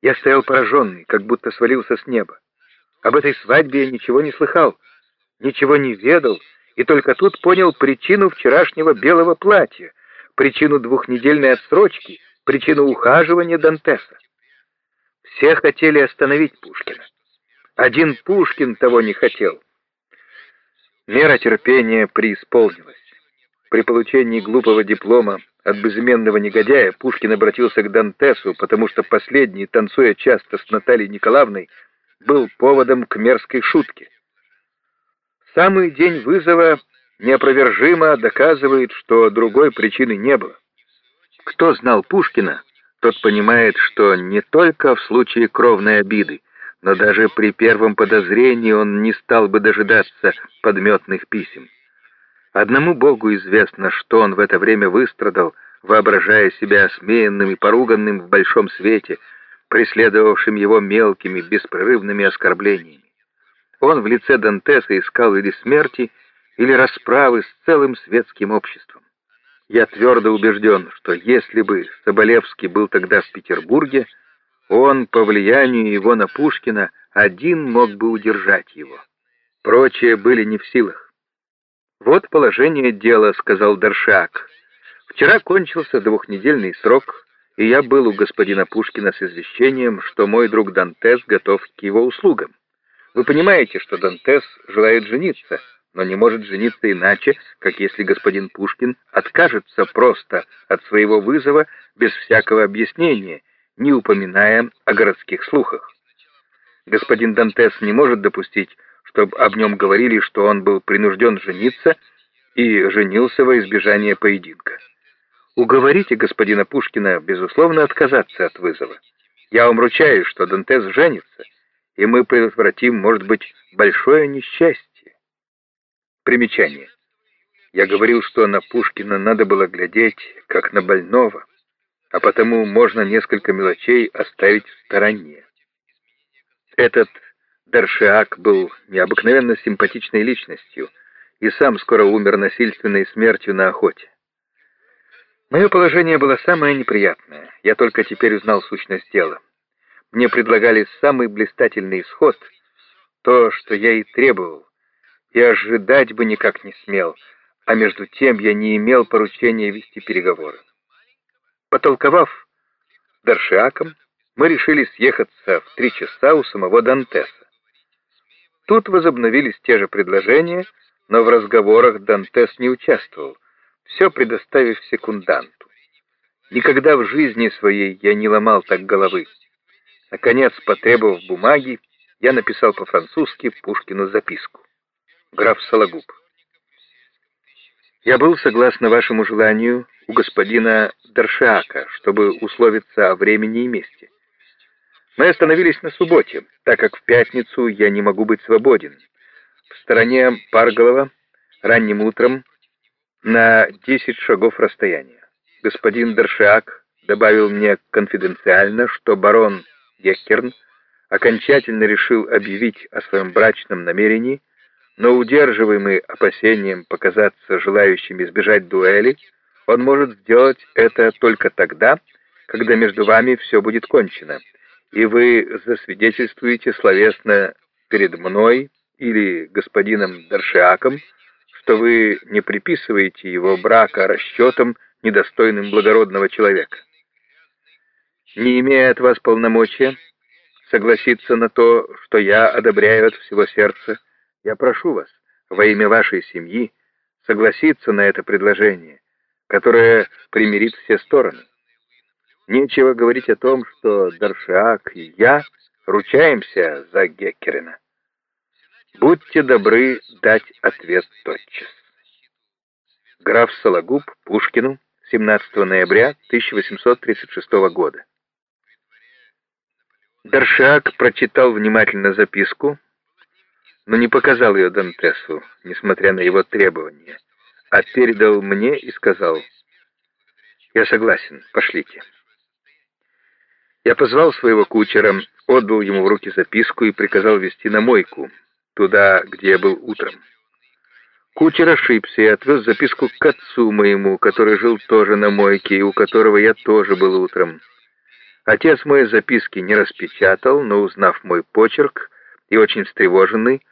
Я стоял пораженный, как будто свалился с неба. Об этой свадьбе я ничего не слыхал, ничего не ведал, и только тут понял причину вчерашнего белого платья, причину двухнедельной отсрочки, причину ухаживания Дантеса. Все хотели остановить Пушкина. Один Пушкин того не хотел. Мера терпения преисполнилась. При получении глупого диплома от безыменного негодяя Пушкин обратился к Дантесу, потому что последний, танцуя часто с Натальей Николаевной, был поводом к мерзкой шутке. Самый день вызова неопровержимо доказывает, что другой причины не было. Кто знал Пушкина, тот понимает, что не только в случае кровной обиды, но даже при первом подозрении он не стал бы дожидаться подметных писем. Одному Богу известно, что он в это время выстрадал, воображая себя осмеянным и поруганным в большом свете, преследовавшим его мелкими, беспрерывными оскорблениями. Он в лице Дантеса искал или смерти, или расправы с целым светским обществом. Я твердо убежден, что если бы Соболевский был тогда в Петербурге, он, по влиянию его на Пушкина, один мог бы удержать его. Прочие были не в силах. «Вот положение дела», — сказал Даршак. «Вчера кончился двухнедельный срок, и я был у господина Пушкина с извещением, что мой друг Дантес готов к его услугам. Вы понимаете, что Дантес желает жениться, но не может жениться иначе, как если господин Пушкин откажется просто от своего вызова без всякого объяснения, не упоминая о городских слухах. Господин Дантес не может допустить, чтобы об нем говорили, что он был принужден жениться и женился во избежание поединка. Уговорите господина Пушкина, безусловно, отказаться от вызова. Я вам ручаюсь, что Дантес женится, и мы предотвратим, может быть, большое несчастье. Примечание. Я говорил, что на Пушкина надо было глядеть, как на больного, а потому можно несколько мелочей оставить в стороне. Этот Даршиак был необыкновенно симпатичной личностью и сам скоро умер насильственной смертью на охоте. Мое положение было самое неприятное. Я только теперь узнал сущность дела. Мне предлагали самый блистательный исход, то, что я и требовал, и ожидать бы никак не смел, а между тем я не имел поручения вести переговоры. Потолковав Даршиаком, мы решили съехаться в три часа у самого Дантеса. Тут возобновились те же предложения, но в разговорах Дантес не участвовал, все предоставив секунданту. Никогда в жизни своей я не ломал так головы. Наконец, потребовав бумаги, я написал по-французски Пушкину записку. Граф Сологуб. Я был, согласно вашему желанию, у господина Даршака, чтобы условиться о времени и месте. Мы остановились на субботе, так как в пятницу я не могу быть свободен. В стороне Парголова ранним утром на 10 шагов расстояния. Господин Дершиак добавил мне конфиденциально, что барон Геккерн окончательно решил объявить о своем брачном намерении, но удерживаемый опасением показаться желающим избежать дуэли, он может сделать это только тогда, когда между вами все будет кончено и вы засвидетельствуете словесно перед мной или господином Даршиаком, что вы не приписываете его брака расчетам, недостойным благородного человека. Не имея от вас полномочия согласиться на то, что я одобряю от всего сердца, я прошу вас во имя вашей семьи согласиться на это предложение, которое примирит все стороны. Нечего говорить о том, что Даршиак и я ручаемся за Геккерина. Будьте добры дать ответ тотчас. Граф Сологуб Пушкину 17 ноября 1836 года. Даршиак прочитал внимательно записку, но не показал ее Дантесу, несмотря на его требования, а передал мне и сказал, «Я согласен, пошлите». Я позвал своего кучера, отдал ему в руки записку и приказал везти на мойку, туда, где я был утром. Кучер ошибся и отвез записку к отцу моему, который жил тоже на мойке, и у которого я тоже был утром. Отец мой записки не распечатал, но, узнав мой почерк и очень встревоженный,